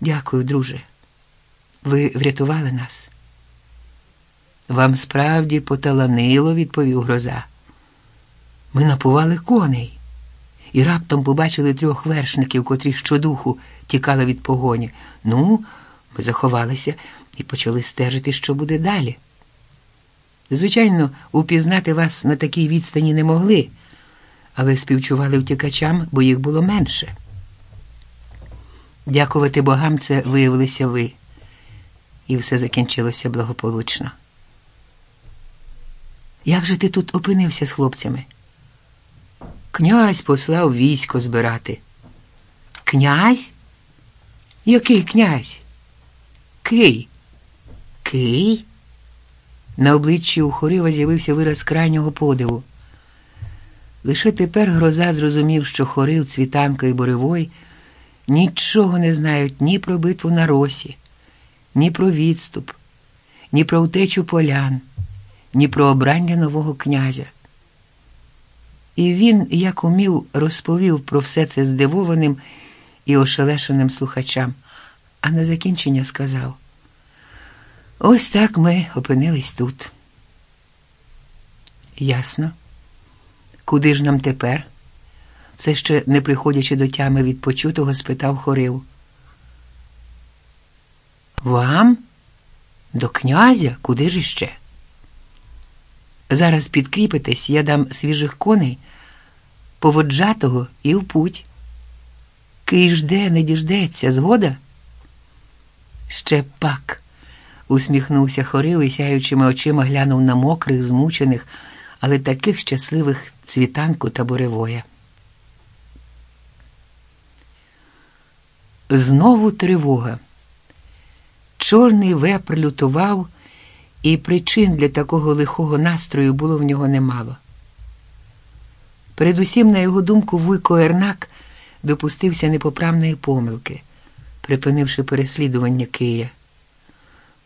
Дякую, друже. Ви врятували нас. Вам справді поталанило, відповів гроза. Ми напували коней і раптом побачили трьох вершників, котрі щодуху тікали від погоні. Ну, ми заховалися і почали стежити, що буде далі. Звичайно, упізнати вас на такій відстані не могли, але співчували втікачам, бо їх було менше. Дякувати богам, це виявилися ви, і все закінчилося благополучно. Як же ти тут опинився з хлопцями? Князь послав військо збирати. Князь? Який князь? Кий? Кий? На обличчі у Хорива з'явився вираз крайнього подиву. Лише тепер гроза зрозумів, що хорив, цвітанка і боревой нічого не знають ні про битву на росі, ні про відступ, ні про втечу полян, ні про обрання нового князя. І він, як умів, розповів про все це здивованим і ошелешеним слухачам, а на закінчення сказав: Ось так ми опинились тут. Ясно. Куди ж нам тепер? Все ще не приходячи до тями від почутого, спитав Хорив. Вам? До князя? Куди ж іще? Зараз підкріпитесь, я дам свіжих коней, поводжатого і в путь. Кий жде, не діждеться, згода? Ще пак, усміхнувся Хорив і сяючими очима глянув на мокрих, змучених, але таких щасливих цвітанку та буревоя. Знову тривога. Чорний вепр лютував, і причин для такого лихого настрою було в нього немало. Передусім, на його думку, Вуйко Ернак допустився непоправної помилки, припинивши переслідування Кия.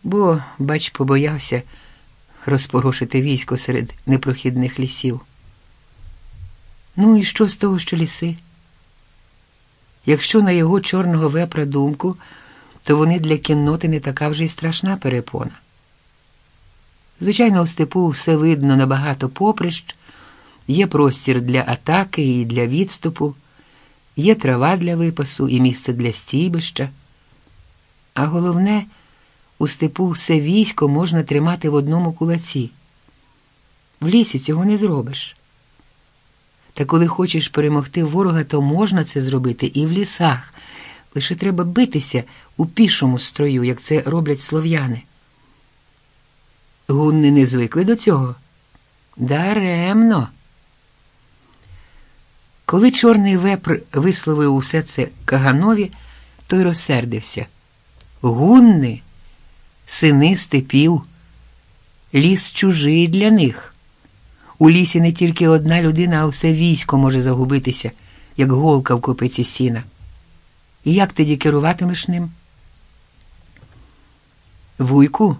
Бо, бач, побоявся розпорошити військо серед непрохідних лісів. Ну і що з того, що ліси? Якщо на його чорного вепра думку, то вони для кінноти не така вже й страшна перепона. Звичайно, в степу все видно набагато поприщ, є простір для атаки і для відступу, є трава для випасу і місце для стійбища. А головне, у степу все військо можна тримати в одному кулаці. В лісі цього не зробиш. Та коли хочеш перемогти ворога, то можна це зробити і в лісах. Лише треба битися у пішому строю, як це роблять слов'яни. Гунни не звикли до цього? Даремно. Коли чорний вепр висловив усе це Каганові, той розсердився. Гунни, сини степів, ліс чужий для них. У лісі не тільки одна людина, а все військо може загубитися, як голка в копиці сіна. І як тоді керуватимеш ним? Вуйку,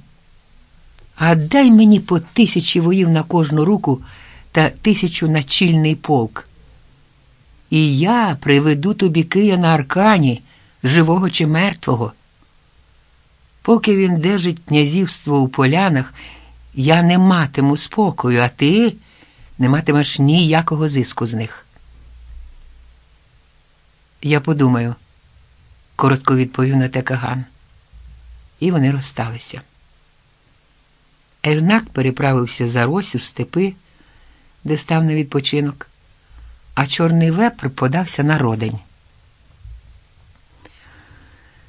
а дай мені по тисячі воїв на кожну руку та тисячу на чільний полк. І я приведу тобі Кия на аркані, живого чи мертвого. Поки він держить князівство у полянах, я не матиму спокою, а ти не матимеш ніякого зиску з них. Я подумаю, коротко відповів на те Каган. І вони розсталися. Ернак переправився за Рось у степи, де став на відпочинок, а чорний вепр подався на родень.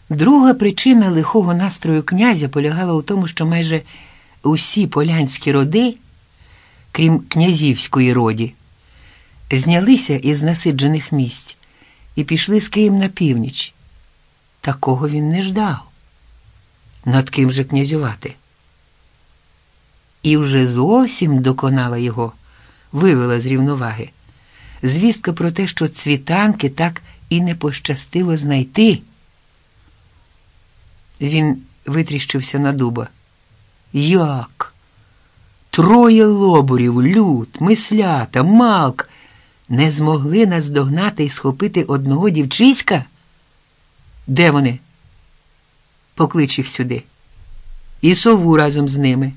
Друга причина лихого настрою князя полягала у тому, що майже усі полянські роди крім князівської роді, знялися із насиджених місць і пішли з Києм на північ. Такого він не ждав. Над ким же князювати? І вже зовсім доконала його, вивела з рівноваги. Звістка про те, що цвітанки так і не пощастило знайти. Він витріщився на дуба. Як? Троє лобурів, люд, мислята, малк не змогли наздогнати і схопити одного дівчиська? Де вони? Поклич їх сюди. І сову разом з ними.